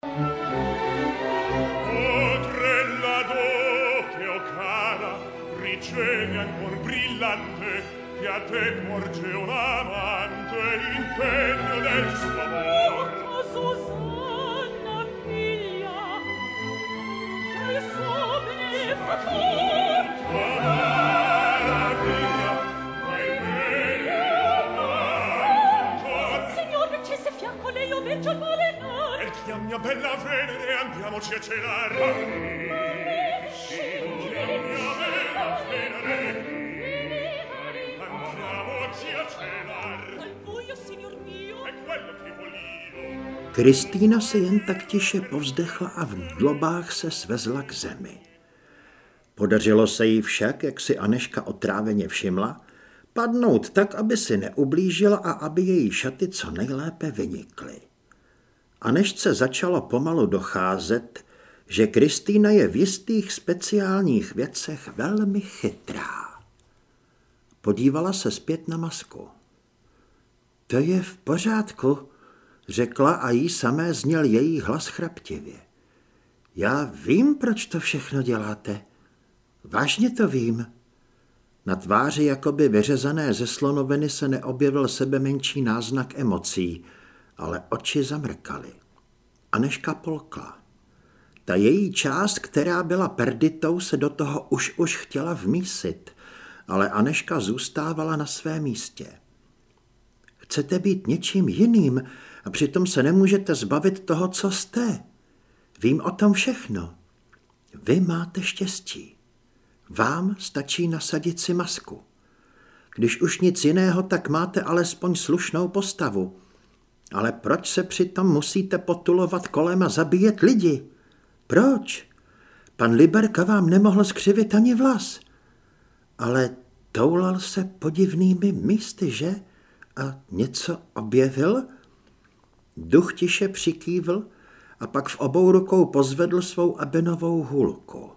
O trella d'occhio cara, ricevi ancor brillante, che a te porge un amante, impegno del suo amor. Oh, Susanna, figlia, sei sobile fortuna. Signor, c'è se fianco lei, io veggio il male, no! Non e chi a mia bella venere andiamoci a celar Kristýna se jen tak tiše povzdechla a v dlobách se svezla k zemi. Podařilo se jí však, jak si Aneška otráveně všimla, padnout tak, aby si neublížila a aby její šaty co nejlépe vynikly. Anešce začalo pomalu docházet, že Kristýna je v jistých speciálních věcech velmi chytrá. Podívala se zpět na masku. To je v pořádku, řekla a jí samé zněl její hlas chraptivě. Já vím, proč to všechno děláte. Vážně to vím. Na tváři jakoby vyřezané ze slonoviny se neobjevil sebe menší náznak emocí, ale oči zamrkaly. Aneška polkla. Ta její část, která byla perditou, se do toho už už chtěla vmísit, ale Aneška zůstávala na svém místě. Chcete být něčím jiným a přitom se nemůžete zbavit toho, co jste. Vím o tom všechno. Vy máte štěstí. Vám stačí nasadit si masku. Když už nic jiného, tak máte alespoň slušnou postavu. Ale proč se přitom musíte potulovat kolem a zabíjet lidi? Proč? Pan Liberka vám nemohl skřivit ani vlas. Ale toulal se podivnými místy, že? A něco objevil? Duch tiše přikývl a pak v obou rukou pozvedl svou abenovou hůlku.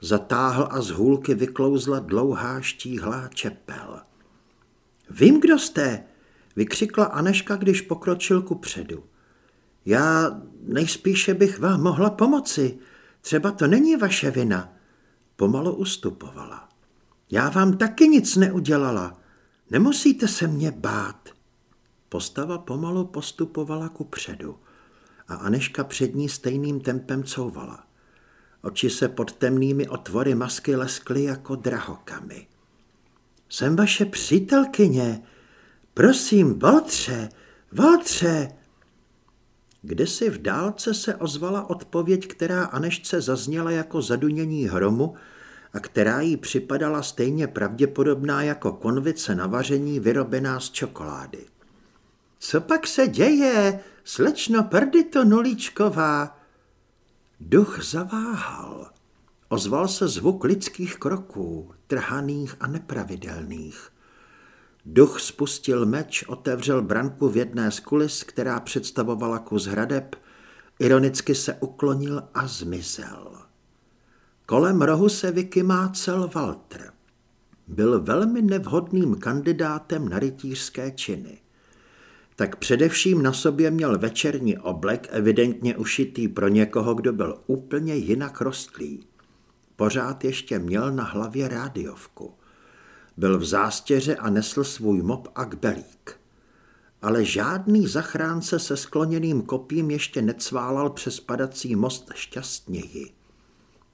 Zatáhl a z hůlky vyklouzla dlouhá štíhlá čepel. Vím, kdo jste, vykřikla Aneška, když pokročil ku předu. Já nejspíše bych vám mohla pomoci. Třeba to není vaše vina. Pomalu ustupovala. Já vám taky nic neudělala. Nemusíte se mě bát. Postava pomalu postupovala ku předu a Aneška před ní stejným tempem couvala. Oči se pod temnými otvory masky leskly jako drahokamy. Jsem vaše přítelkyně. Prosím, Valtře, Valtře. Kdysi v dálce se ozvala odpověď, která Anešce zazněla jako zadunění hromu a která jí připadala stejně pravděpodobná jako konvice na vaření vyrobená z čokolády. Co pak se děje, slečno Perdito Nulíčková? Duch zaváhal. Ozval se zvuk lidských kroků, trhaných a nepravidelných. Duch spustil meč, otevřel branku v jedné z kulis, která představovala kus hradeb, ironicky se uklonil a zmizel. Kolem rohu se vykymácel Walter. Byl velmi nevhodným kandidátem na rytířské činy tak především na sobě měl večerní oblek, evidentně ušitý pro někoho, kdo byl úplně jinak rostlý. Pořád ještě měl na hlavě rádiovku. Byl v zástěře a nesl svůj mop a kbelík. Ale žádný zachránce se skloněným kopím ještě necválal přes padací most šťastněji.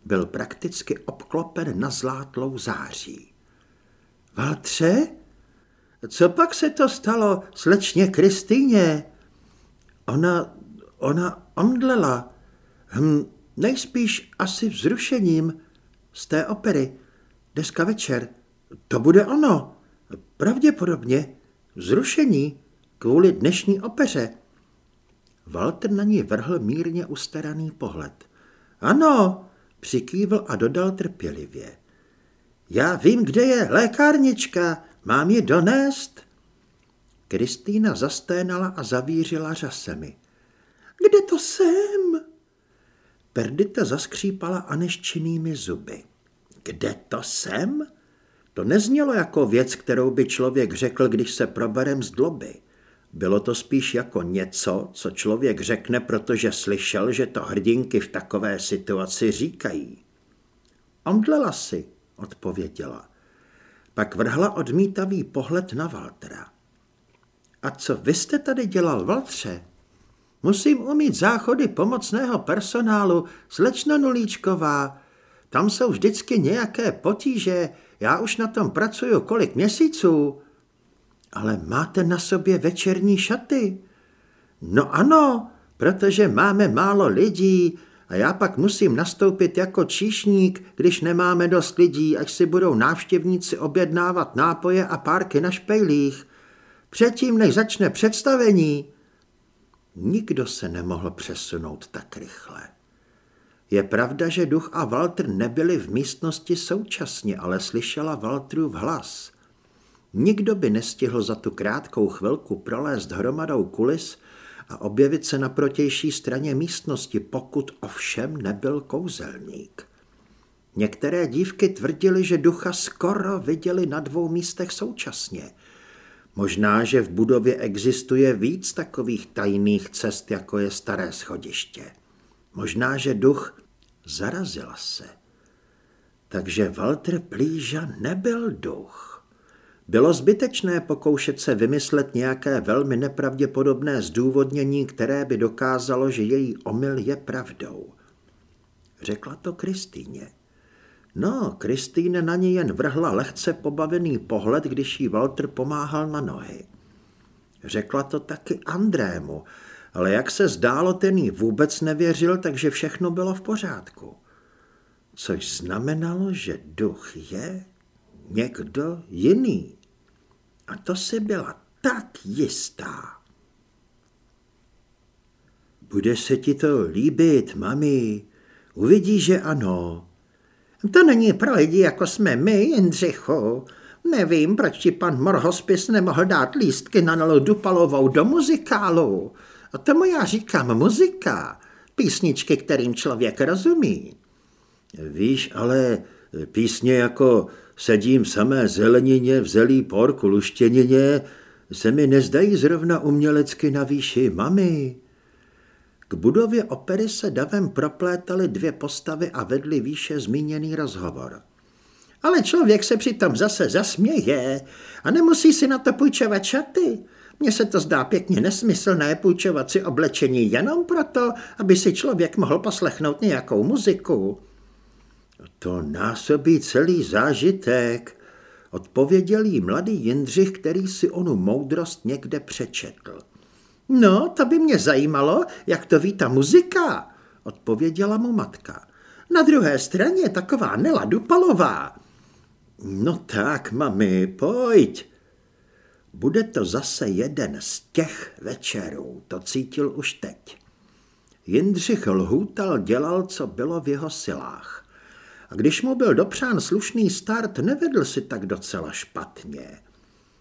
Byl prakticky obklopen na zlátlou září. Valtře? Co pak se to stalo slečně Kristýně? Ona, ona omdlela. Hm, nejspíš asi vzrušením z té opery. Deska večer. To bude ono. Pravděpodobně. Vzrušení kvůli dnešní opeře. Walter na ní vrhl mírně ustaraný pohled. Ano, přikývl a dodal trpělivě. Já vím, kde je lékárnička. Mám ji donést? Kristýna zasténala a zavířila řasemi. Kde to jsem? Perdita zaskřípala aneščinými zuby. Kde to jsem? To neznělo jako věc, kterou by člověk řekl, když se proberem z dloby. Bylo to spíš jako něco, co člověk řekne, protože slyšel, že to hrdinky v takové situaci říkají. Omdlela si, odpověděla. Pak vrhla odmítavý pohled na Valtera. A co vy jste tady dělal, Valtře? Musím umít záchody pomocného personálu, slečno Nulíčková. Tam jsou vždycky nějaké potíže, já už na tom pracuju kolik měsíců. Ale máte na sobě večerní šaty? No ano, protože máme málo lidí a já pak musím nastoupit jako číšník, když nemáme dost lidí, až si budou návštěvníci objednávat nápoje a párky na špejlích. Předtím, než začne představení. Nikdo se nemohl přesunout tak rychle. Je pravda, že duch a Walter nebyli v místnosti současně, ale slyšela Walterův hlas. Nikdo by nestihl za tu krátkou chvilku prolézt hromadou kulis a objevit se na protější straně místnosti, pokud ovšem nebyl kouzelník. Některé dívky tvrdili, že ducha skoro viděli na dvou místech současně. Možná, že v budově existuje víc takových tajných cest, jako je staré schodiště. Možná, že duch zarazila se. Takže Walter Plíža nebyl duch. Bylo zbytečné pokoušet se vymyslet nějaké velmi nepravděpodobné zdůvodnění, které by dokázalo, že její omyl je pravdou. Řekla to Kristýně. No, Kristýne na ní jen vrhla lehce pobavený pohled, když jí Walter pomáhal na nohy. Řekla to taky Andrému, ale jak se zdálo, ten jí vůbec nevěřil, takže všechno bylo v pořádku. Což znamenalo, že duch je někdo jiný. A to si byla tak jistá. Bude se ti to líbit, mami. Uvidíš, že ano. To není pro lidi, jako jsme my, Jindřichu. Nevím, proč ti pan Morhospis nemohl dát lístky na Nelu Dupalovou do muzikálu. A tomu já říkám muzika. Písničky, kterým člověk rozumí. Víš, ale písně jako Sedím samé zelenině v zelí porku luštěnině, se mi nezdají zrovna umělecky na výši mami. K budově opery se davem proplétaly dvě postavy a vedly výše zmíněný rozhovor. Ale člověk se přitom zase zasměje a nemusí si na to půjčovat šaty. Mně se to zdá pěkně nesmyslné půjčovat si oblečení jenom proto, aby si člověk mohl poslechnout nějakou muziku. To násobí celý zážitek, odpověděl jí mladý Jindřich, který si onu moudrost někde přečetl. No, to by mě zajímalo, jak to ví ta muzika, odpověděla mu matka. Na druhé straně taková Nela Dupalová. No tak, mami, pojď. Bude to zase jeden z těch večerů, to cítil už teď. Jindřich lhůtal, dělal, co bylo v jeho silách a když mu byl dopřán slušný start, nevedl si tak docela špatně.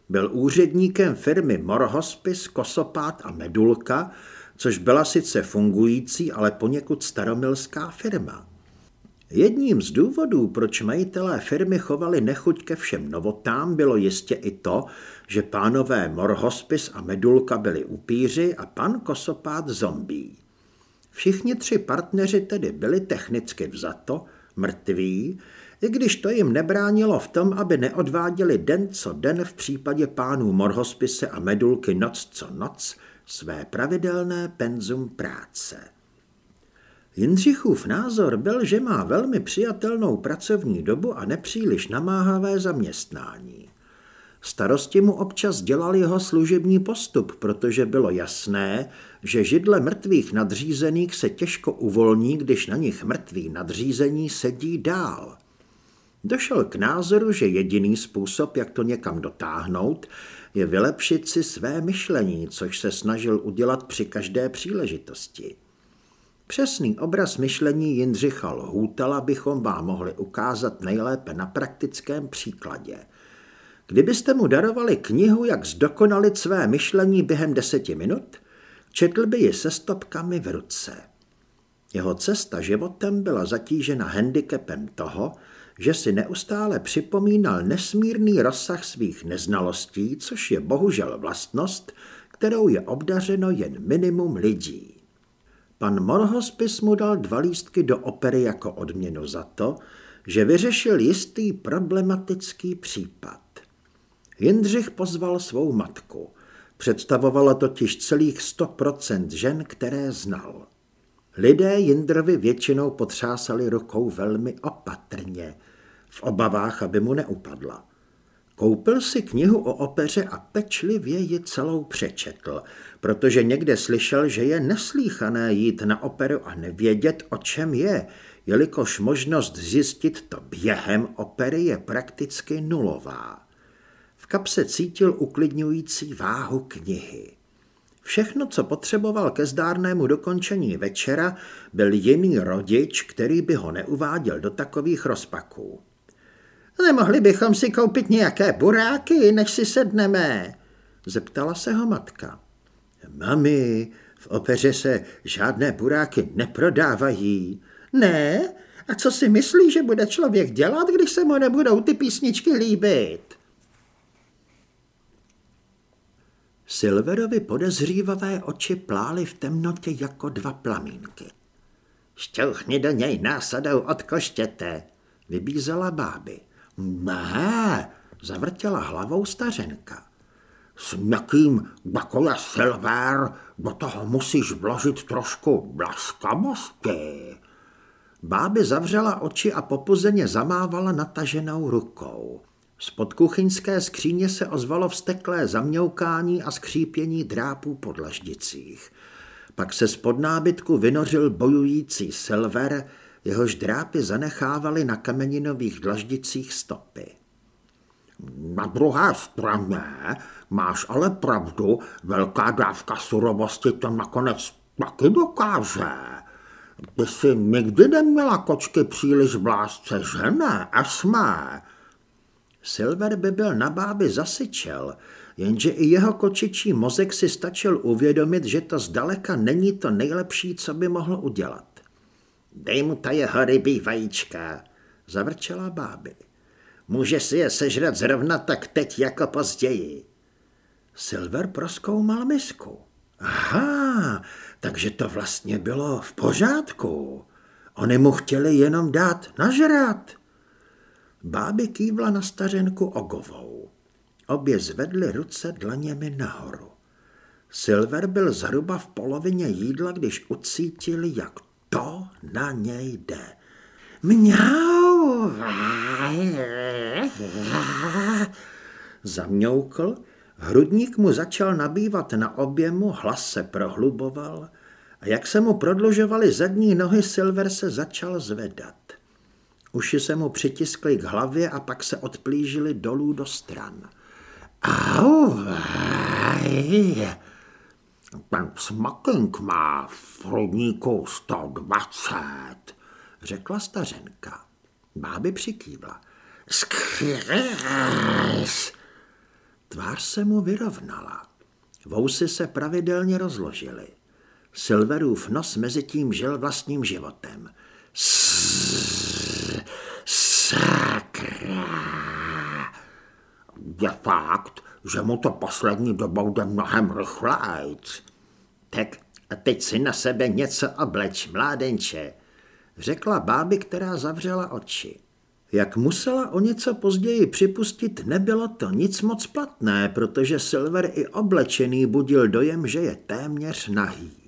Byl úředníkem firmy Morhospis, Kosopát a Medulka, což byla sice fungující, ale poněkud staromilská firma. Jedním z důvodů, proč majitelé firmy chovali nechuť ke všem novotám, bylo jistě i to, že pánové Morhospis a Medulka byli upíři a pan Kosopát zombí. Všichni tři partneři tedy byli technicky vzato mrtví, i když to jim nebránilo v tom, aby neodváděli den co den v případě pánů Morhospise a Medulky noc co noc své pravidelné penzum práce. Jindřichův názor byl, že má velmi přijatelnou pracovní dobu a nepříliš namáhavé zaměstnání. Starosti mu občas dělal jeho služební postup, protože bylo jasné, že židle mrtvých nadřízených se těžko uvolní, když na nich mrtví nadřízení sedí dál. Došel k názoru, že jediný způsob, jak to někam dotáhnout, je vylepšit si své myšlení, což se snažil udělat při každé příležitosti. Přesný obraz myšlení Jindřicha Lhůtala bychom vám mohli ukázat nejlépe na praktickém příkladě – Kdybyste mu darovali knihu, jak zdokonalit své myšlení během deseti minut, četl by ji se stopkami v ruce. Jeho cesta životem byla zatížena handicapem toho, že si neustále připomínal nesmírný rozsah svých neznalostí, což je bohužel vlastnost, kterou je obdařeno jen minimum lidí. Pan Morhospis mu dal dva lístky do opery jako odměnu za to, že vyřešil jistý problematický případ. Jindřich pozval svou matku. Představovala totiž celých 100% žen, které znal. Lidé Jindrovi většinou potřásali rukou velmi opatrně, v obavách, aby mu neupadla. Koupil si knihu o opeře a pečlivě ji celou přečetl, protože někde slyšel, že je neslíchané jít na operu a nevědět, o čem je, jelikož možnost zjistit to během opery je prakticky nulová. Kapse cítil uklidňující váhu knihy. Všechno, co potřeboval ke zdárnému dokončení večera, byl jiný rodič, který by ho neuváděl do takových rozpaků. Nemohli bychom si koupit nějaké buráky, než si sedneme? Zeptala se ho matka. Mami, v opeře se žádné buráky neprodávají. Ne? A co si myslí, že bude člověk dělat, když se mu nebudou ty písničky líbit? Silverovi podezřívavé oči plály v temnotě jako dva plamínky. Šťouchni do něj násadou od koštěte, vybízela báby. Ne, zavrtěla hlavou stařenka. S někým, jako je Silver, do toho musíš vložit trošku blaskavosti. Báby zavřela oči a popuzeně zamávala nataženou rukou. Spod kuchyňské skříně se ozvalo vsteklé zamňoukání a skřípění drápů po dlaždicích. Pak se spod nábytku vynořil bojující Silver, jehož drápy zanechávali na kameninových dlaždicích stopy. Na druhé straně máš ale pravdu, velká dávka surovosti to nakonec taky dokáže. Ty jsi nikdy neměla kočky příliš v lásce, že ne, Esme? Silver by byl na báby zasyčel, jenže i jeho kočičí mozek si stačil uvědomit, že to zdaleka není to nejlepší, co by mohl udělat. Dej mu ta jeho rybí vajíčka, zavrčela báby. Může si je sežrat zrovna tak teď jako později. Silver proskoumal misku. Aha, takže to vlastně bylo v pořádku. Oni mu chtěli jenom dát nažrat. Báby kývla na stařenku ogovou. Obě zvedly ruce dlaněmi nahoru. Silver byl zhruba v polovině jídla, když ucítili, jak to na něj jde. Mňau! Zamňoukl, hrudník mu začal nabývat na objemu, hlas se prohluboval a jak se mu prodlužovaly zadní nohy, Silver se začal zvedat. Uši se mu přitiskly k hlavě a pak se odplížily dolů do stran. Au! Ten smoking má v hrudníku 120, řekla stařenka. Báby přikývla. Skvěs! Tvář se mu vyrovnala. Vousy se pravidelně rozložily. Silverův nos mezi tím žil vlastním životem. Sakra! Je fakt, že mu to poslední dobou jde mnohem rychlejc. Tak a teď si na sebe něco obleč, mládenče, řekla báby, která zavřela oči. Jak musela o něco později připustit, nebylo to nic moc platné, protože Silver i oblečený budil dojem, že je téměř nahý.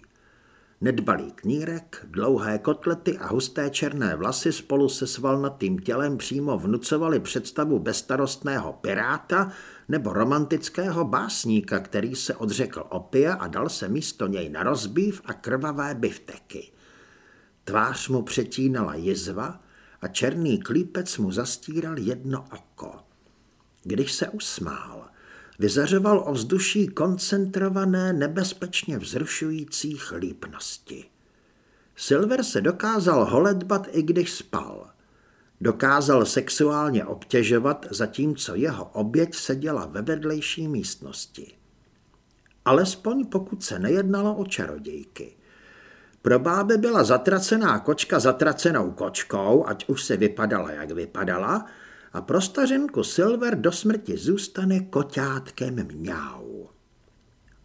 Nedbalý knírek, dlouhé kotlety a husté černé vlasy spolu se svalnatým tělem přímo vnucovali představu bezstarostného piráta nebo romantického básníka, který se odřekl opia a dal se místo něj na rozbív a krvavé bifteky. Tvář mu přetínala jizva a černý klípec mu zastíral jedno oko. Když se usmál, vyzařoval ovzduší koncentrované, nebezpečně vzrušující chlípnosti. Silver se dokázal holedbat, i když spal. Dokázal sexuálně obtěžovat, zatímco jeho oběť seděla ve vedlejší místnosti. Alespoň pokud se nejednalo o čarodějky. Pro bábe byla zatracená kočka zatracenou kočkou, ať už se vypadala, jak vypadala, a pro stařenku Silver do smrti zůstane koťátkem mňau.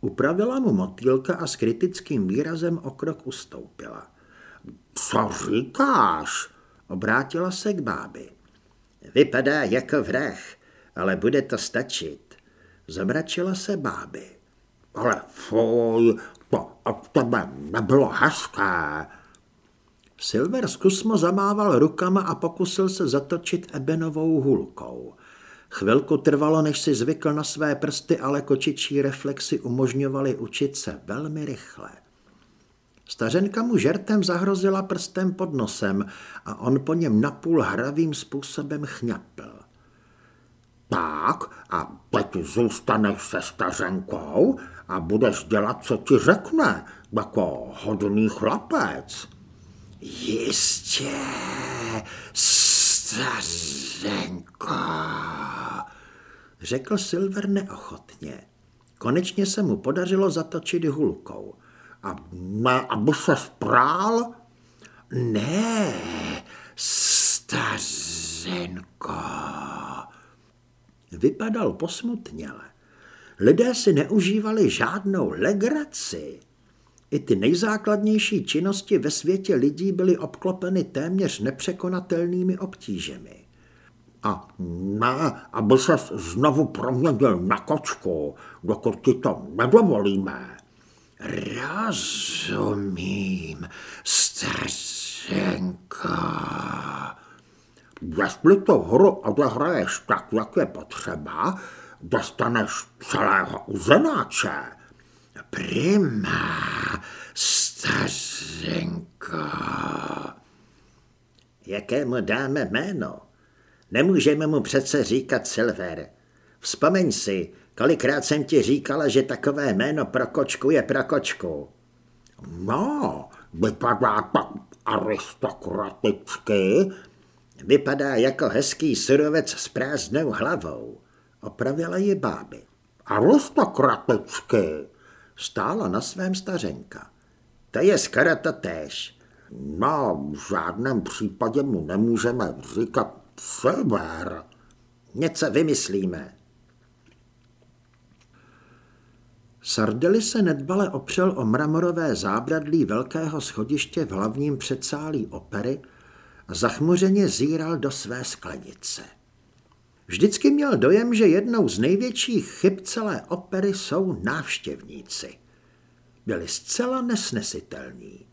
Upravila mu motýlka a s kritickým výrazem o krok ustoupila. Co říkáš? Obrátila se k bábi. Vypadá jako vrah, ale bude to stačit. Zamračila se báby. Ale fuj, to od tebe nebylo hezké. Silver zkusmo zamával rukama a pokusil se zatočit ebenovou hulkou. Chvilku trvalo, než si zvykl na své prsty, ale kočičí reflexy umožňovaly učit se velmi rychle. Stařenka mu žertem zahrozila prstem pod nosem a on po něm napůl hravým způsobem chňapl. Tak a teď zůstaneš se stařenkou a budeš dělat, co ti řekne, jako hodný chlapec. Jistě, stařenko, řekl Silver neochotně. Konečně se mu podařilo zatočit hulkou. A ne, aby se sprál? Ne, stařenko. Vypadal posmutněle. Lidé si neužívali žádnou legraci. I ty nejzákladnější činnosti ve světě lidí byly obklopeny téměř nepřekonatelnými obtížemi. A ne, aby se znovu proměnil na kočku, dokud ti to nedovolíme. Rozumím, stařenko. Jestli to hru odehraješ tak, jak je potřeba, dostaneš celého uzenáče. Prima, stařenko. Jaké mu dáme jméno? Nemůžeme mu přece říkat Silver. Vzpomeň si, kolikrát jsem ti říkala, že takové jméno pro kočku je pro kočku. No, vypadá tak aristokraticky. Vypadá jako hezký surovec s prázdnou hlavou. Opravila ji báby. Aristokraticky. Stála na svém stařenka. To je skoro to též. No, v žádném případě mu nemůžeme říkat sever. Něco vymyslíme. Sardeli se nedbale opřel o mramorové zábradlí velkého schodiště v hlavním předsálí opery a zachmuřeně zíral do své sklenice. Vždycky měl dojem, že jednou z největších chyb celé opery jsou návštěvníci. Byli zcela nesnesitelní.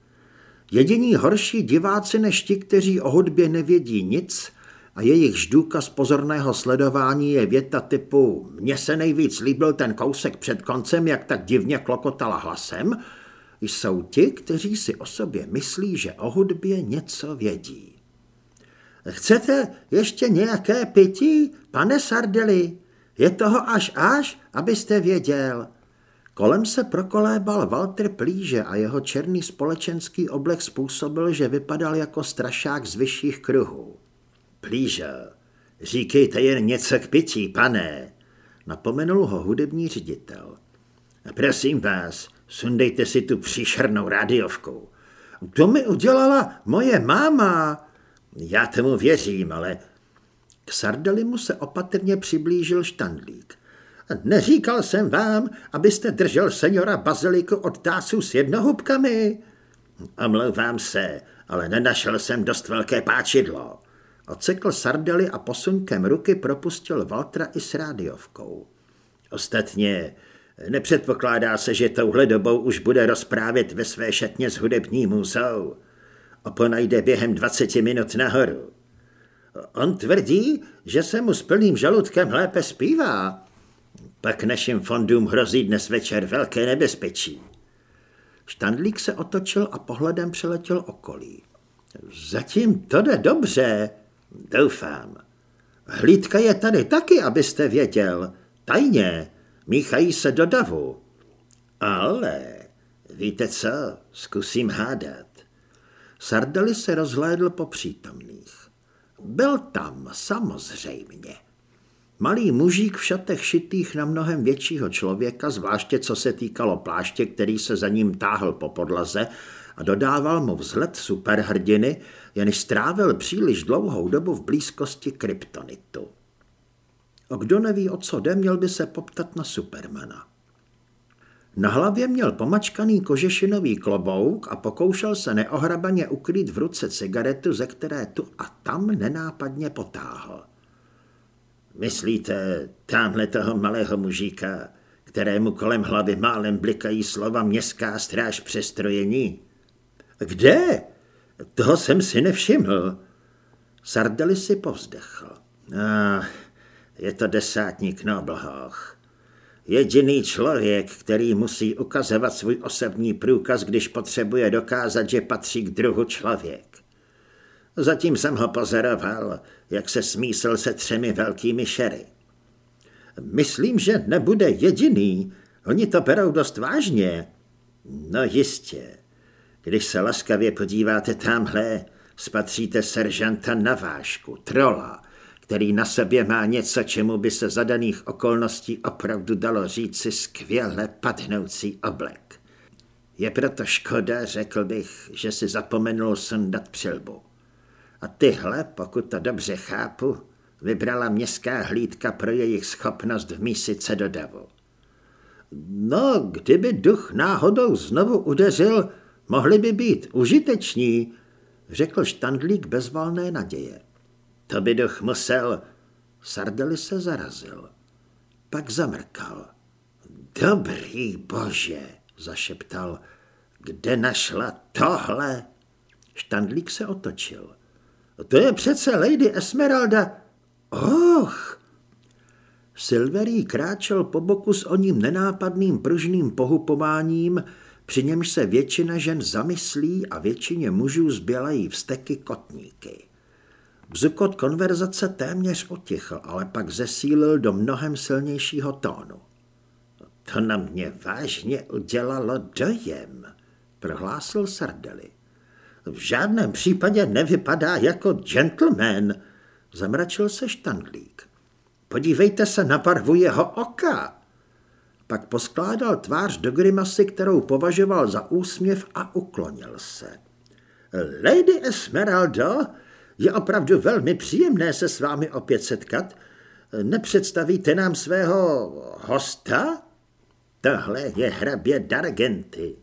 Jediní horší diváci než ti, kteří o hudbě nevědí nic a jejich důkaz pozorného sledování je věta typu mně se nejvíc líbil ten kousek před koncem, jak tak divně klokotala hlasem, jsou ti, kteří si o sobě myslí, že o hudbě něco vědí. Chcete ještě nějaké pití, pane Sardeli? Je toho až až, abyste věděl. Kolem se prokolébal Walter Plíže a jeho černý společenský oblek způsobil, že vypadal jako strašák z vyšších kruhů. Plíže, říkejte jen něco k pití, pane, napomenul ho hudební ředitel. Prosím vás, sundejte si tu příšernou rádiovku. To mi udělala moje máma, já tomu věřím, ale... K Sardelimu se opatrně přiblížil štandlík. Neříkal jsem vám, abyste držel seniora Baziliku od tásu s jednohubkami? Omlouvám se, ale nenašel jsem dost velké páčidlo. Ocekl Sardeli a posunkem ruky propustil Valtra i s rádiovkou. Ostatně nepředpokládá se, že touhle dobou už bude rozprávět ve své šatně s hudební muzou. Opona jde během 20 minut nahoru. On tvrdí, že se mu s plným žaludkem lépe zpívá. Pak našim fondům hrozí dnes večer velké nebezpečí. Štandlík se otočil a pohledem přeletěl okolí. Zatím to jde dobře, doufám. Hlídka je tady taky, abyste věděl. Tajně, míchají se do davu. Ale, víte co, zkusím hádat. Sardeli se rozhlédl po přítomných. Byl tam, samozřejmě. Malý mužík v šatech šitých na mnohem většího člověka, zvláště co se týkalo pláště, který se za ním táhl po podlaze a dodával mu vzhled superhrdiny, jenž strávil příliš dlouhou dobu v blízkosti kryptonitu. A kdo neví, o co jde, měl by se poptat na Supermana. Na hlavě měl pomačkaný kožešinový klobouk a pokoušel se neohrabaně ukrýt v ruce cigaretu, ze které tu a tam nenápadně potáhl. Myslíte tamhle toho malého mužíka, kterému kolem hlavy málem blikají slova městská stráž přestrojení? Kde? Toho jsem si nevšiml. Sardeli si povzdechl. Ah, je to desátník na oblhách. Jediný člověk, který musí ukazovat svůj osobní průkaz, když potřebuje dokázat, že patří k druhu člověk. Zatím jsem ho pozoroval, jak se smísl se třemi velkými šery. Myslím, že nebude jediný. Oni to berou dost vážně. No jistě. Když se laskavě podíváte tamhle, spatříte seržanta na vážku, trola, který na sobě má něco, čemu by se za daných okolností opravdu dalo říci skvěle padnoucí oblek. Je proto škoda, řekl bych, že si zapomenul sundat přilbu. A tyhle, pokud to dobře chápu, vybrala městská hlídka pro jejich schopnost vmísit se do davu. No, kdyby duch náhodou znovu udeřil, mohli by být užiteční, řekl štandlík bezvalné naděje. To by duch musel. Sardeli se zarazil. Pak zamrkal. Dobrý bože, zašeptal. Kde našla tohle? Štandlík se otočil. To je přece Lady Esmeralda. Och! Silverí kráčel po boku s oním nenápadným pružným pohupováním, při němž se většina žen zamyslí a většině mužů zbělají vsteky kotníky. Bzukot konverzace téměř otichl, ale pak zesílil do mnohem silnějšího tónu. To na mě vážně udělalo dojem, prohlásil Sardeli. V žádném případě nevypadá jako gentleman, zamračil se štandlík. Podívejte se na barvu jeho oka. Pak poskládal tvář do grimasy, kterou považoval za úsměv a uklonil se. Lady Esmeraldo, je opravdu velmi příjemné se s vámi opět setkat. Nepředstavíte nám svého hosta? Tohle je hrabě Dargenty.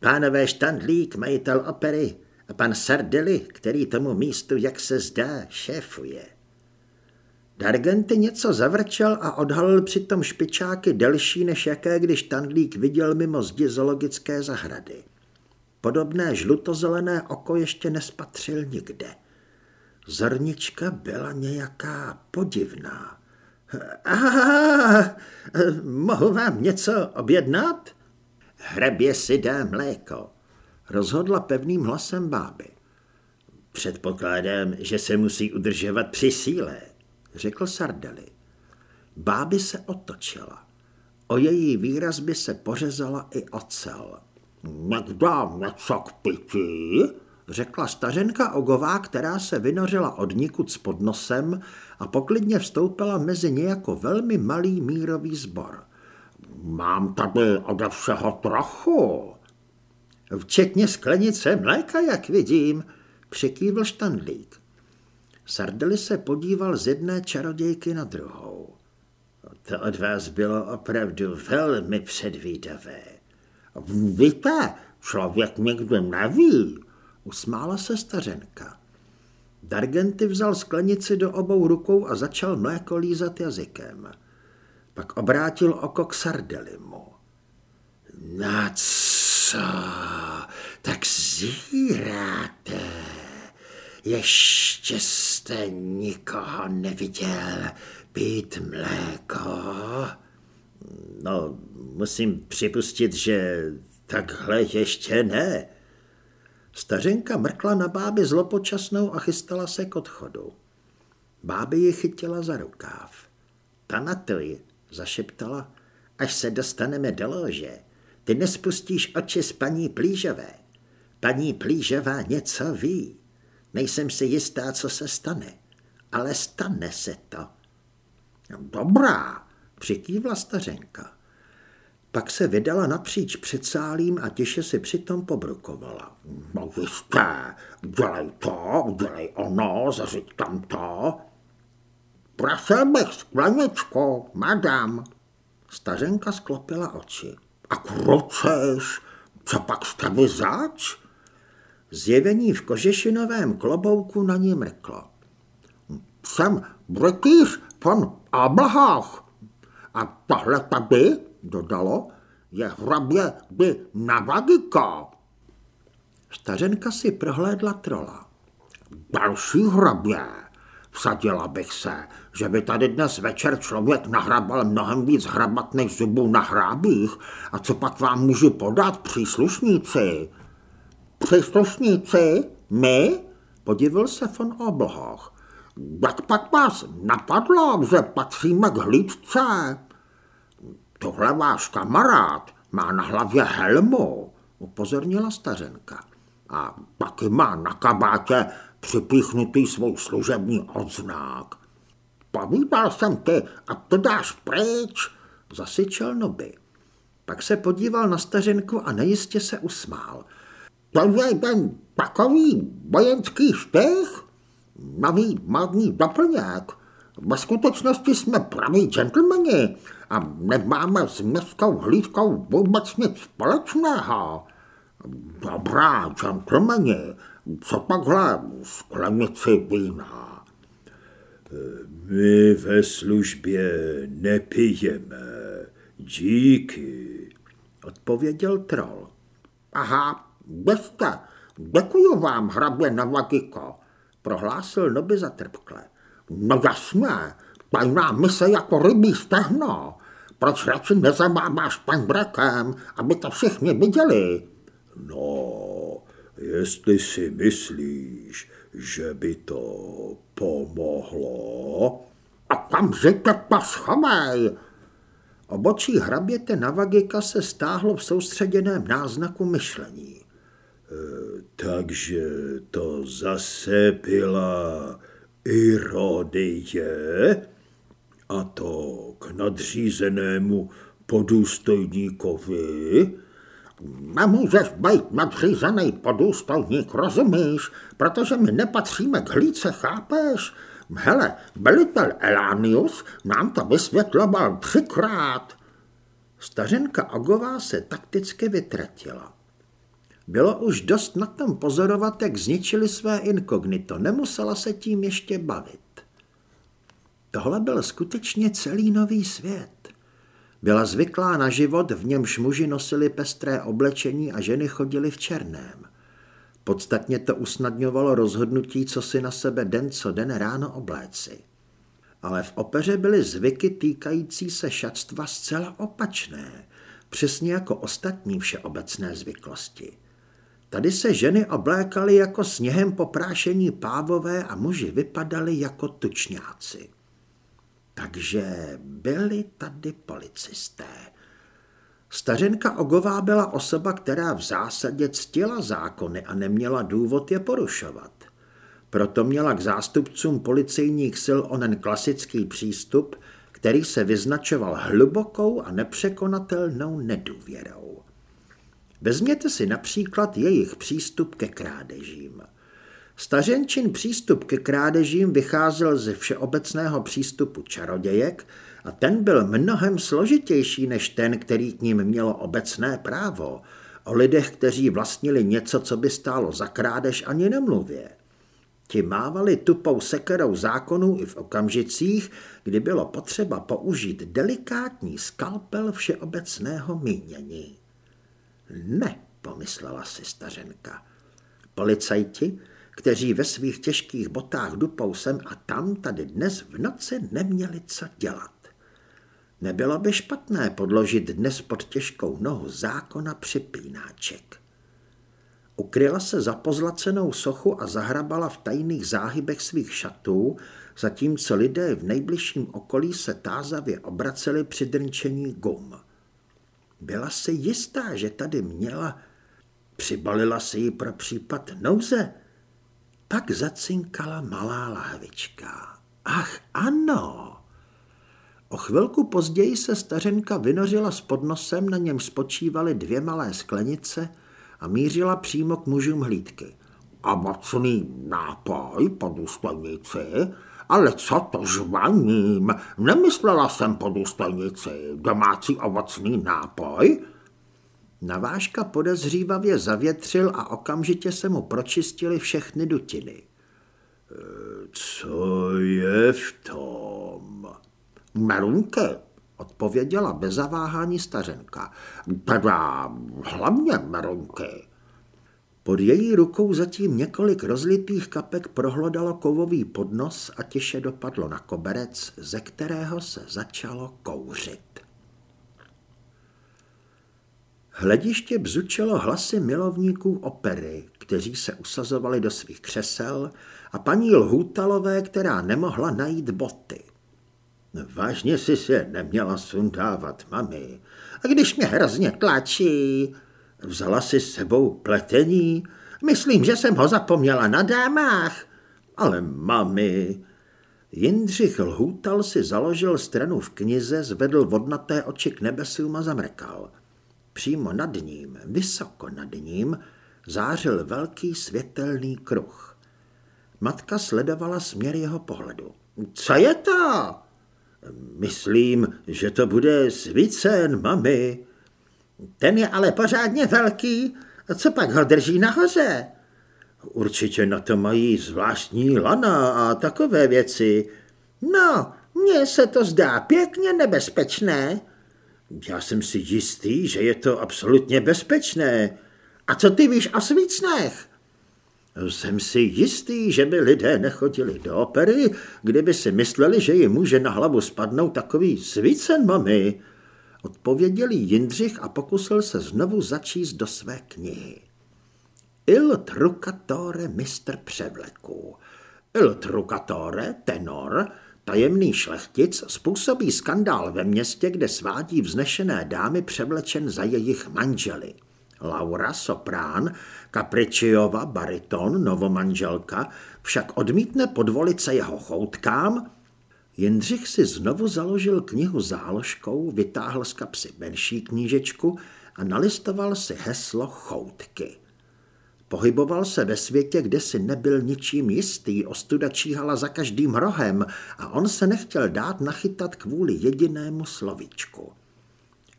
Pánové Štandlík, majitel opery, a pan Sardeli, který tomu místu, jak se zdá, šéfuje. Dargenty něco zavrčel a odhalil přitom špičáky delší, než jaké když Tandlík viděl mimo zdi zoologické zahrady. Podobné žlutozelené oko ještě nespatřil nikde. Zrnička byla nějaká podivná. Aha, mohu vám něco objednat? Hrebě si dá mléko, rozhodla pevným hlasem báby. Předpokládám, že se musí udržovat při síle, řekl Sardeli. Báby se otočila. O její výraz by se pořezala i ocel. Někdo něco k pití? Řekla stařenka Ogová, která se vynořila od nikud s podnosem a poklidně vstoupila mezi ně jako velmi malý mírový sbor. Mám tady ode všeho trochu. Včetně sklenice mléka, jak vidím, přikývl štandlík. Sardeli se podíval z jedné čarodějky na druhou. To od vás bylo opravdu velmi předvídavé. Víte, člověk někdo neví, usmála se stařenka. Dargenty vzal sklenici do obou rukou a začal mléko lízat jazykem. Pak obrátil oko k Sardelimu. Na co? Tak zíráte. Ještě jste nikoho neviděl pít mléko? No, musím připustit, že takhle ještě ne. Stařenka mrkla na báby zlopočasnou a chystala se k odchodu. Báby ji chytila za rukáv. Pamatuj, zašeptala, až se dostaneme do lože. Ty nespustíš oči z paní Plížové. Paní Plížová něco ví. Nejsem si jistá, co se stane, ale stane se to. Dobrá, přikývla stařenka. Pak se vydala napříč předsálím a tiše si přitom pobrukovala. No jste, dělej to, dělej ono, zařiď tam to. Prosil bych skleničku, madam. Stařenka sklopila oči. A kruceš, co pak jste zač? Zjevení v kožešinovém klobouku na ní mrklo. Jsem brytíř von Ablhách. A tohle tady, dodalo, je hrabě by Navadika. Stařenka si prohlédla trola. Další hrabě. Vsadila bych se, že by tady dnes večer člověk nahrabal mnohem víc hrabatných zubů na hrábích. A co pak vám můžu podat, příslušníci? Příslušníci? My? Podivil se von Oblhoch. Jak pak vás napadlo, že patříme k hlídce? Tohle váš kamarád má na hlavě helmu, upozornila stařenka. A taky má na kabátě připíchnutý svůj služební odznak. Povídal jsem ty a to dáš pryč, zasyčel Noby. Pak se podíval na stařenku a nejistě se usmál. To je ten takový vojenský štych? Nový modní doplňák. Ve skutečnosti jsme praví gentlemani a nemáme s městskou hlídkou vůbec nic společného. Dobrá, gentlemani, co takhle sklenici vína? My ve službě nepijeme. Díky, odpověděl troll. Aha, běžte, děkuju vám, hrabě Navagiko, prohlásil Noby zatrpkle. No jasně, tajná mise jako rybí stehno. Proč radši nezamámáš panbrakem, aby to všichni viděli? No, jestli si myslíš, že by to pomohlo... A tam žijte paschomej! Obočí hraběte Navagika se stáhlo v soustředěném náznaku myšlení. E, takže to zase byla ironie? A to k nadřízenému podůstojníkovi? Nemůžeš být nadřízený podůstojník, rozumíš? Protože my nepatříme k hlíce, chápeš? Hele, velitel Elánius nám to vysvětloval třikrát. Stařenka Ogová se takticky vytratila. Bylo už dost na tom pozorovat, jak zničili své inkognito. Nemusela se tím ještě bavit. Tohle byl skutečně celý nový svět. Byla zvyklá na život, v němž muži nosili pestré oblečení a ženy chodily v černém. Podstatně to usnadňovalo rozhodnutí, co si na sebe den co den ráno obléci. Ale v opeře byly zvyky týkající se šatstva zcela opačné, přesně jako ostatní všeobecné zvyklosti. Tady se ženy oblékaly jako sněhem poprášení pávové a muži vypadali jako tučňáci. Takže byli tady policisté. Stařenka Ogová byla osoba, která v zásadě ctila zákony a neměla důvod je porušovat. Proto měla k zástupcům policejních sil onen klasický přístup, který se vyznačoval hlubokou a nepřekonatelnou nedůvěrou. Vezměte si například jejich přístup ke krádežím. Stařenčin přístup ke krádežím vycházel ze všeobecného přístupu čarodějek a ten byl mnohem složitější než ten, který k ním mělo obecné právo. O lidech, kteří vlastnili něco, co by stálo za krádež, ani nemluvě. Ti mávali tupou sekerou zákonů i v okamžicích, kdy bylo potřeba použít delikátní skalpel všeobecného mínění. Ne, pomyslela si stařenka. Policajti, kteří ve svých těžkých botách dupou sem a tam tady dnes v noci neměli co dělat. Nebylo by špatné podložit dnes pod těžkou nohu zákona připínáček. Ukryla se za pozlacenou sochu a zahrabala v tajných záhybech svých šatů, zatímco lidé v nejbližším okolí se tázavě obraceli při drnčení gum. Byla si jistá, že tady měla. Přibalila si ji pro případ nouze. Pak zacinkala malá lahvička. Ach, ano! O chvilku později se stařenka vynořila s podnosem, na něm spočívaly dvě malé sklenice a mířila přímo k mužům hlídky. A mocný nápoj po důstojnici? Ale co to žvaním? Nemyslela jsem po důstojnici. Domácí ovocný nápoj? Navážka podezřívavě zavětřil a okamžitě se mu pročistily všechny dutiny. Co je v tom? Merunke, odpověděla bez zaváhání stařenka. Teda hlavně merunky. Pod její rukou zatím několik rozlitých kapek prohlodalo kovový podnos a tiše dopadlo na koberec, ze kterého se začalo kouřit. Hlediště bzučelo hlasy milovníků opery, kteří se usazovali do svých křesel, a paní Lhůtalové, která nemohla najít boty. Vážně si se neměla sundávat, mami. A když mě hrozně tlačí, vzala si s sebou pletení. Myslím, že jsem ho zapomněla na dámách. Ale mami... Jindřich Lhůtal si založil stranu v knize, zvedl vodnaté oči k nebesům a zamrekal. Přímo nad ním, vysoko nad ním, zářil velký světelný kruh. Matka sledovala směr jeho pohledu. Co je to? Myslím, že to bude svícen, mami. Ten je ale pořádně velký. Co pak ho drží nahoře? Určitě na to mají zvláštní lana a takové věci. No, mně se to zdá pěkně nebezpečné. Já jsem si jistý, že je to absolutně bezpečné. A co ty víš o svícnech? Jsem si jistý, že by lidé nechodili do opery, kdyby si mysleli, že jim může na hlavu spadnout takový svícen, mami. Odpověděl Jindřich a pokusil se znovu začíst do své knihy. Il trucatore mistr převleku. Il trucatore, tenor, tajemný šlechtic, způsobí skandál ve městě, kde svádí vznešené dámy převlečen za jejich manžely. Laura, soprán, Capricciova, bariton, novomanželka, však odmítne podvolit se jeho choutkám. Jindřich si znovu založil knihu záložkou, vytáhl z kapsy menší knížečku a nalistoval si heslo choutky. Pohyboval se ve světě, kde si nebyl ničím jistý, ostuda číhala za každým rohem a on se nechtěl dát nachytat kvůli jedinému slovičku.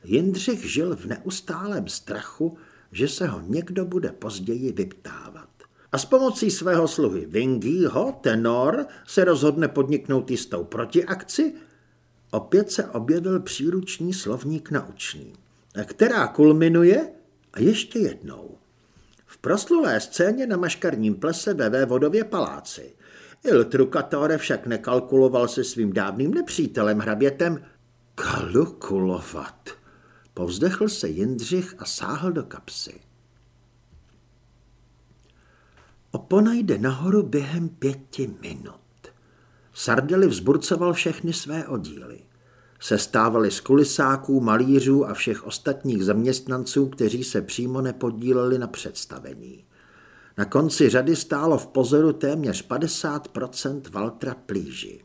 Jindřich žil v neustálém strachu, že se ho někdo bude později vyptávat. A s pomocí svého sluhy Vingýho, tenor, se rozhodne podniknout jistou protiakci. Opět se objevil příruční slovník naučný, která kulminuje a ještě jednou. Proslulé scéně na maškarním plese ve Vévodově paláci. Il Trucatore však nekalkuloval se svým dávným nepřítelem hrabětem kalkulovat. Povzdechl se Jindřich a sáhl do kapsy. Opona jde nahoru během pěti minut. Sardely vzburcoval všechny své oddíly. Sestávali z kulisáků, malířů a všech ostatních zaměstnanců, kteří se přímo nepodíleli na představení. Na konci řady stálo v pozoru téměř 50% Valtra plíži.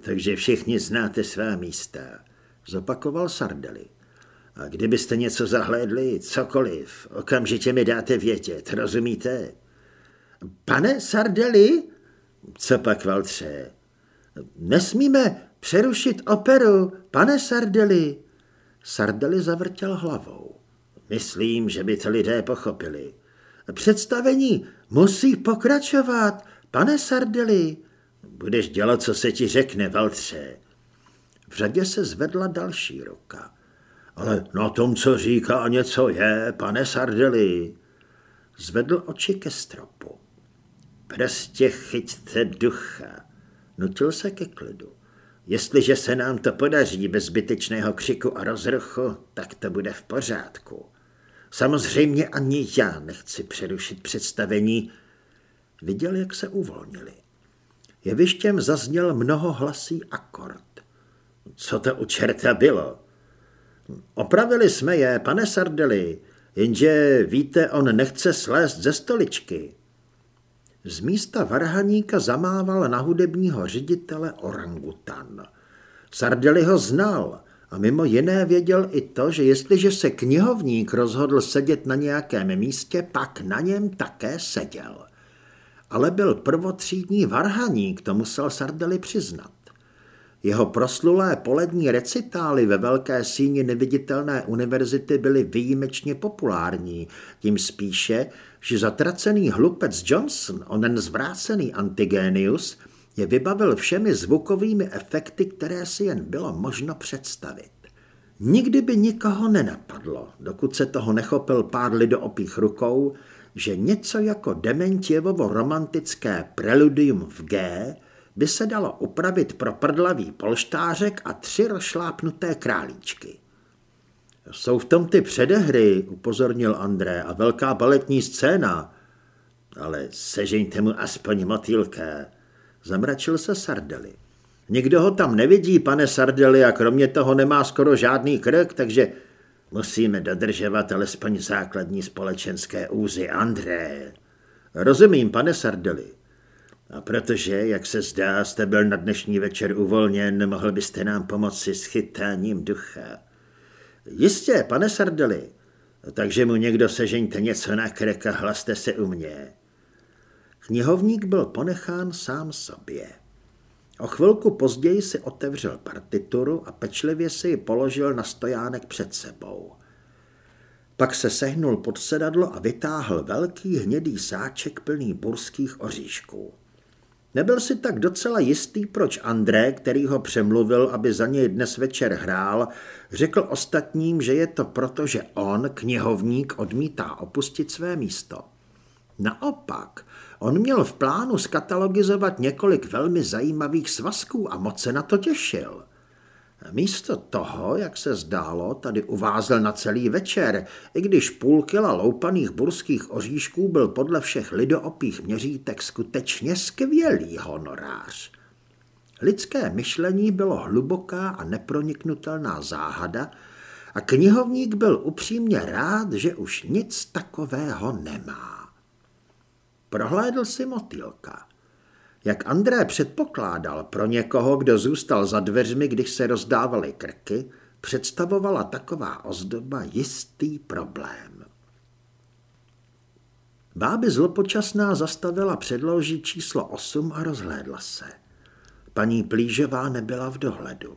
Takže všichni znáte svá místa, zopakoval Sardely. A kdybyste něco zahlédli, cokoliv, okamžitě mi dáte vědět, rozumíte? Pane Sardeli? Co pak, Valtře? Nesmíme přerušit operu, pane Sardeli. Sardeli zavrtěl hlavou. Myslím, že by to lidé pochopili. Představení musí pokračovat, pane Sardeli. Budeš dělat, co se ti řekne, Valtře. V řadě se zvedla další ruka. Ale na tom, co říká, něco je, pane Sardeli. Zvedl oči ke stropu. Prostě chyťte ducha. Nutil se ke klidu. Jestliže se nám to podaří bez zbytečného křiku a rozruchu, tak to bude v pořádku. Samozřejmě ani já nechci přerušit představení. Viděl, jak se uvolnili. Jevištěm zazněl mnohohlasý akord. Co to u čerta bylo? Opravili jsme je, pane Sardeli, jenže víte, on nechce slézt ze stoličky. Z místa varhaníka zamával na hudebního ředitele orangutan. Sardeli ho znal a mimo jiné věděl i to, že jestliže se knihovník rozhodl sedět na nějakém místě, pak na něm také seděl. Ale byl prvotřídní varhaník, to musel Sardeli přiznat. Jeho proslulé polední recitály ve velké síni neviditelné univerzity byly výjimečně populární, tím spíše, že zatracený hlupec Johnson, onen zvrácený antigenius, je vybavil všemi zvukovými efekty, které si jen bylo možno představit. Nikdy by nikoho nenapadlo, dokud se toho nechopil pár lidoopých rukou, že něco jako Dementjevovo romantické preludium v G by se dalo upravit pro prdlavý polštářek a tři rozšlápnuté králíčky. Jsou v tom ty předehry, upozornil André, a velká baletní scéna. Ale sežeňte mu aspoň motýlka. Zamračil se Sardeli. Nikdo ho tam nevidí, pane Sardeli, a kromě toho nemá skoro žádný krk, takže musíme dodržovat alespoň základní společenské úzy, André. Rozumím, pane Sardeli. A protože, jak se zdá, jste byl na dnešní večer uvolněn, mohl byste nám pomoci s chytáním ducha. Jistě, pane Sardeli. Takže mu někdo sežeňte něco na krek a hlaste se u mě. Knihovník byl ponechán sám sobě. O chvilku později si otevřel partituru a pečlivě si ji položil na stojánek před sebou. Pak se sehnul pod sedadlo a vytáhl velký hnědý sáček plný burských oříšků. Nebyl si tak docela jistý, proč André, který ho přemluvil, aby za něj dnes večer hrál, řekl ostatním, že je to proto, že on, knihovník, odmítá opustit své místo. Naopak, on měl v plánu skatalogizovat několik velmi zajímavých svazků a moc se na to těšil. Místo toho, jak se zdálo, tady uvázel na celý večer, i když půl kila loupaných burských oříšků byl podle všech lidoopých měřítek skutečně skvělý honorář. Lidské myšlení bylo hluboká a neproniknutelná záhada a knihovník byl upřímně rád, že už nic takového nemá. Prohlédl si motýlka. Jak André předpokládal, pro někoho, kdo zůstal za dveřmi, když se rozdávaly krky, představovala taková ozdoba jistý problém. Báby zlopočasná zastavila předloží číslo 8 a rozhlédla se. Paní Plížová nebyla v dohledu.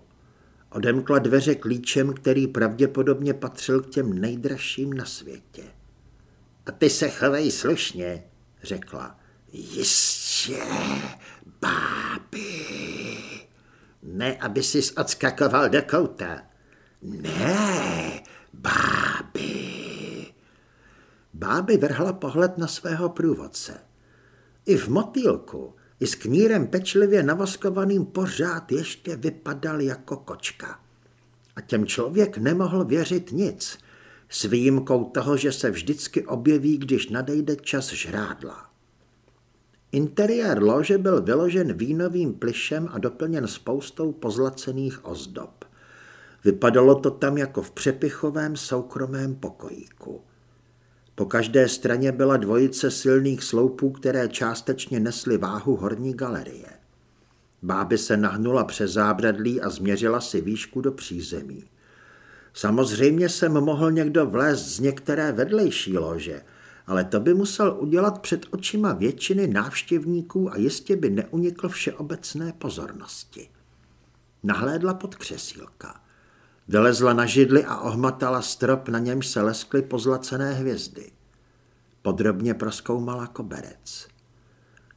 Odemkla dveře klíčem, který pravděpodobně patřil k těm nejdražším na světě. A ty se chovej slušně, řekla. Jistě, báby. Ne, aby si odskakoval do kouta. Ne, báby. Báby vrhla pohled na svého průvodce. I v motýlku, i s knírem pečlivě navoskovaným pořád ještě vypadal jako kočka. A těm člověk nemohl věřit nic, s výjimkou toho, že se vždycky objeví, když nadejde čas žrádla. Interiér lože byl vyložen vínovým plišem a doplněn spoustou pozlacených ozdob. Vypadalo to tam jako v přepichovém soukromém pokojíku. Po každé straně byla dvojice silných sloupů, které částečně nesly váhu horní galerie. Báby se nahnula přes zábradlí a změřila si výšku do přízemí. Samozřejmě jsem mohl někdo vlézt z některé vedlejší lože, ale to by musel udělat před očima většiny návštěvníků a jistě by neunikl všeobecné pozornosti. Nahlédla pod křesílka. Vylezla na židli a ohmatala strop, na němž se leskly pozlacené hvězdy. Podrobně proskoumala koberec.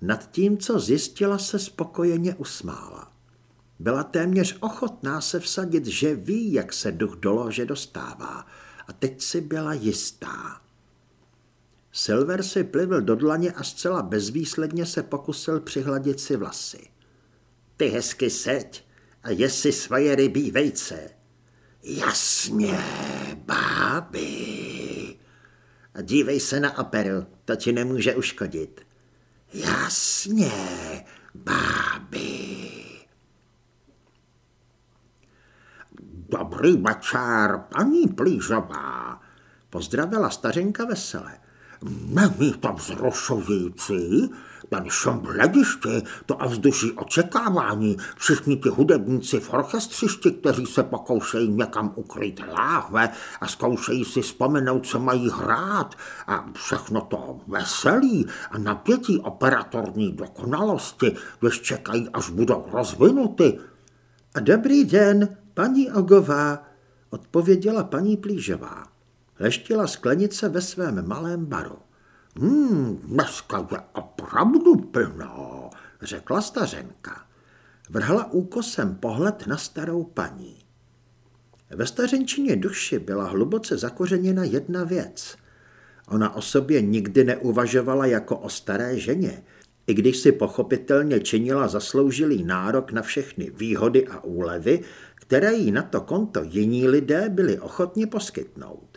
Nad tím, co zjistila, se spokojeně usmála. Byla téměř ochotná se vsadit, že ví, jak se duch do lože dostává a teď si byla jistá. Silver si plivl do dlaně a zcela bezvýsledně se pokusil přihladit si vlasy. Ty hezky seď a jes si svoje rybí vejce. Jasně, báby. A dívej se na operu, to ti nemůže uškodit. Jasně, báby. Dobrý večer, paní Plížová, pozdravila stařenka veselé. Není to vzrušující? Ten šum v hledišti, to a vzduší očekávání, všichni ti hudebníci v orchestřišti, kteří se pokoušejí někam ukryt láhve a zkoušejí si vzpomenout, co mají hrát a všechno to veselí a napětí operatorní dokonalosti, když čekají, až budou rozvinuty. Dobrý den, paní Ogová, odpověděla paní Plížová. Leštila sklenice ve svém malém baru. Hmm, dneska je opravdu plno, řekla stařenka. Vrhla úkosem pohled na starou paní. Ve stařenčině duši byla hluboce zakořeněna jedna věc. Ona o sobě nikdy neuvažovala jako o staré ženě, i když si pochopitelně činila zasloužilý nárok na všechny výhody a úlevy, které jí na to konto jiní lidé byli ochotni poskytnout.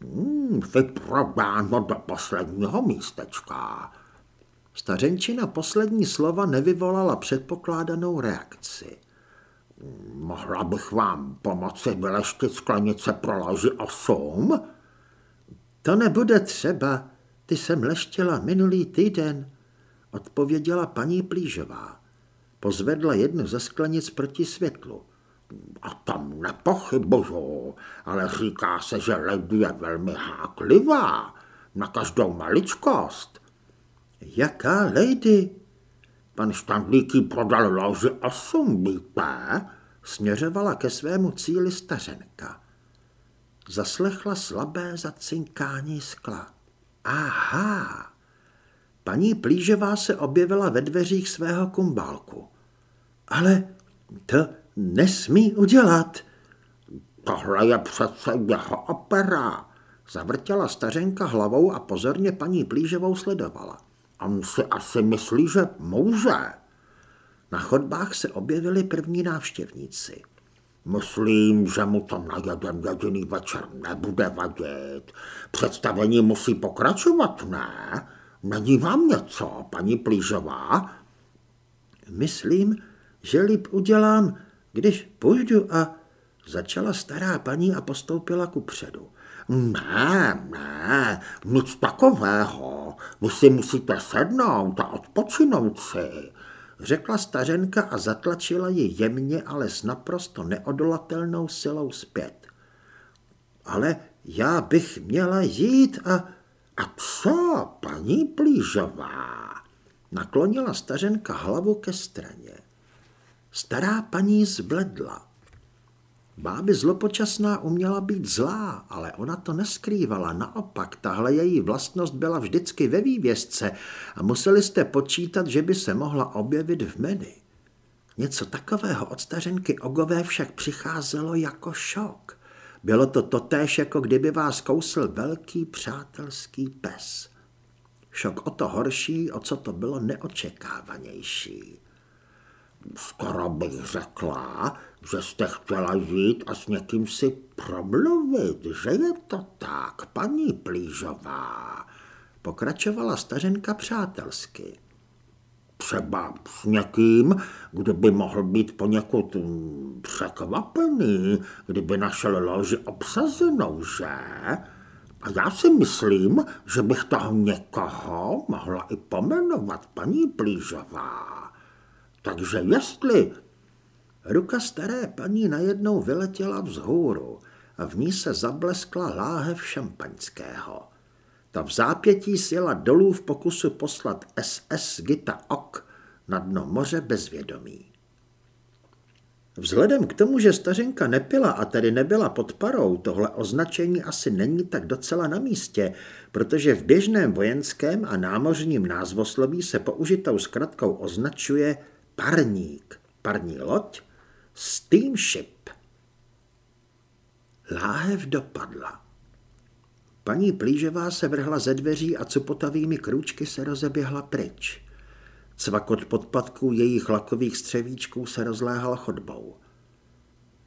Hmm, vyprodáno do posledního místečka. Stařenčina poslední slova nevyvolala předpokládanou reakci. Mohla bych vám pomoci vyleštit sklenice pro loži osm? To nebude třeba, ty jsem leštila minulý týden, odpověděla paní Plížová. Pozvedla jednu ze sklenic proti světlu. A tam nepochybuju, ale říká se, že lady je velmi háklivá na každou maličkost. Jaká lady? Pan Štandlíký prodal loži osm, víte? Směřovala ke svému cíli stařenka. Zaslechla slabé zacinkání skla. Aha! Paní Plížová se objevila ve dveřích svého kumbálku. Ale to nesmí udělat. Tohle je přece jeho opera. Zavrtěla stařenka hlavou a pozorně paní Plížovou sledovala. On si asi myslí, že může. Na chodbách se objevili první návštěvníci. Myslím, že mu to na jeden jediný večer nebude vadit. Představení musí pokračovat, ne? Není vám něco, paní Plížová? Myslím, že líp udělám, když půjdu a... Začala stará paní a postoupila ku předu. Ne, ne, nic takového. Vy si musíte sednout a odpočinout si řekla stařenka a zatlačila ji jemně, ale s naprosto neodolatelnou silou zpět. Ale já bych měla jít a... A co, paní Plížová? Naklonila stařenka hlavu ke straně. Stará paní zbledla. Báby zlopočasná uměla být zlá, ale ona to neskrývala. Naopak, tahle její vlastnost byla vždycky ve vývězce a museli jste počítat, že by se mohla objevit v menu. Něco takového od stařenky Ogové však přicházelo jako šok. Bylo to totéž, jako kdyby vás kousl velký přátelský pes. Šok o to horší, o co to bylo neočekávanější. Skoro bych řekla, že jste chtěla jít a s někým si promluvit, že je to tak, paní Plížová, pokračovala stařenka přátelsky. Třeba s někým, kdo by mohl být poněkud překvapený, kdyby našel loži obsazenou, že? A já si myslím, že bych toho někoho mohla i pomenovat paní Plížová. Takže jestli Ruka staré paní najednou vyletěla vzhůru a v ní se zableskla láhev šampaňského. Ta v zápětí sjela dolů v pokusu poslat SS Gita Ok na dno moře bezvědomí. Vzhledem k tomu, že stařenka nepila a tedy nebyla pod parou, tohle označení asi není tak docela na místě, protože v běžném vojenském a námořním názvosloví se použitou zkratkou označuje parník, parní loď Steamship. Láhev dopadla. Paní Plížová se vrhla ze dveří a cupotavými krůčky se rozeběhla pryč. Cvakot podpadků jejich lakových střevíčků se rozléhal chodbou.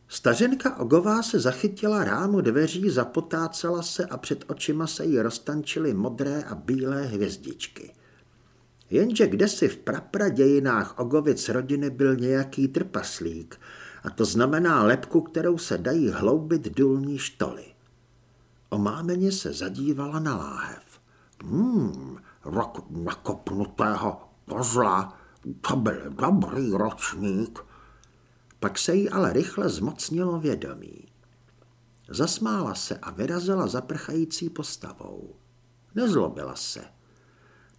Stařenka Ogová se zachytila rámu dveří, zapotácela se a před očima se jí roztančily modré a bílé hvězdičky. Jenže kdesi v prapradějinách Ogovic rodiny byl nějaký trpaslík, a to znamená lepku, kterou se dají hloubit důlní štoly. Omámeně se zadívala na láhev. Hmm, rok nakopnutého kozla, to byl dobrý ročník. Pak se jí ale rychle zmocnilo vědomí. Zasmála se a vyrazila zaprchající postavou. Nezlobila se.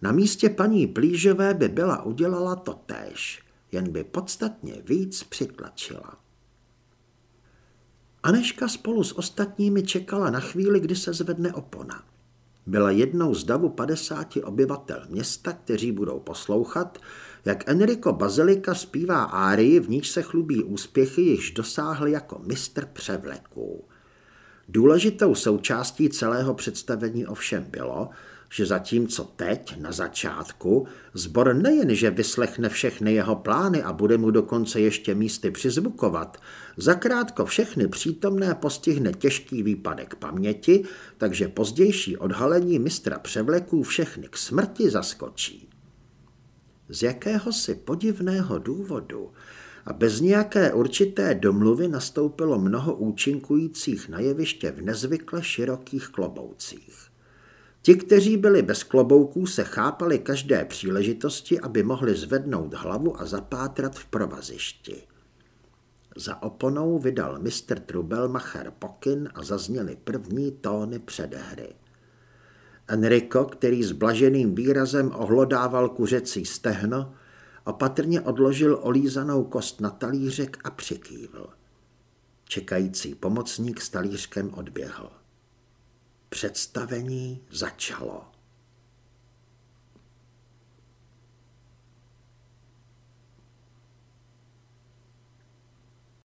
Na místě paní Plížové by byla udělala totéž. jen by podstatně víc přitlačila. Aneška spolu s ostatními čekala na chvíli, kdy se zvedne opona. Byla jednou z davu 50 obyvatel města, kteří budou poslouchat, jak Enrico Bazilika zpívá árii, v níž se chlubí úspěchy, již dosáhl jako mistr převleků. Důležitou součástí celého představení ovšem bylo, že zatímco teď, na začátku, zbor nejenže vyslechne všechny jeho plány a bude mu dokonce ještě místy přizvukovat, zakrátko všechny přítomné postihne těžký výpadek paměti, takže pozdější odhalení mistra převleků všechny k smrti zaskočí. Z jakéhosi podivného důvodu a bez nějaké určité domluvy nastoupilo mnoho účinkujících na jeviště v nezvykle širokých kloboucích. Ti, kteří byli bez klobouků, se chápali každé příležitosti, aby mohli zvednout hlavu a zapátrat v provazišti. Za oponou vydal mistr Trubelmacher pokyn a zazněly první tóny předehry. Enrico, který s blaženým výrazem ohlodával kuřecí stehno, opatrně odložil olízanou kost na talířek a přikývl. Čekající pomocník s talířkem odběhl. Představení začalo.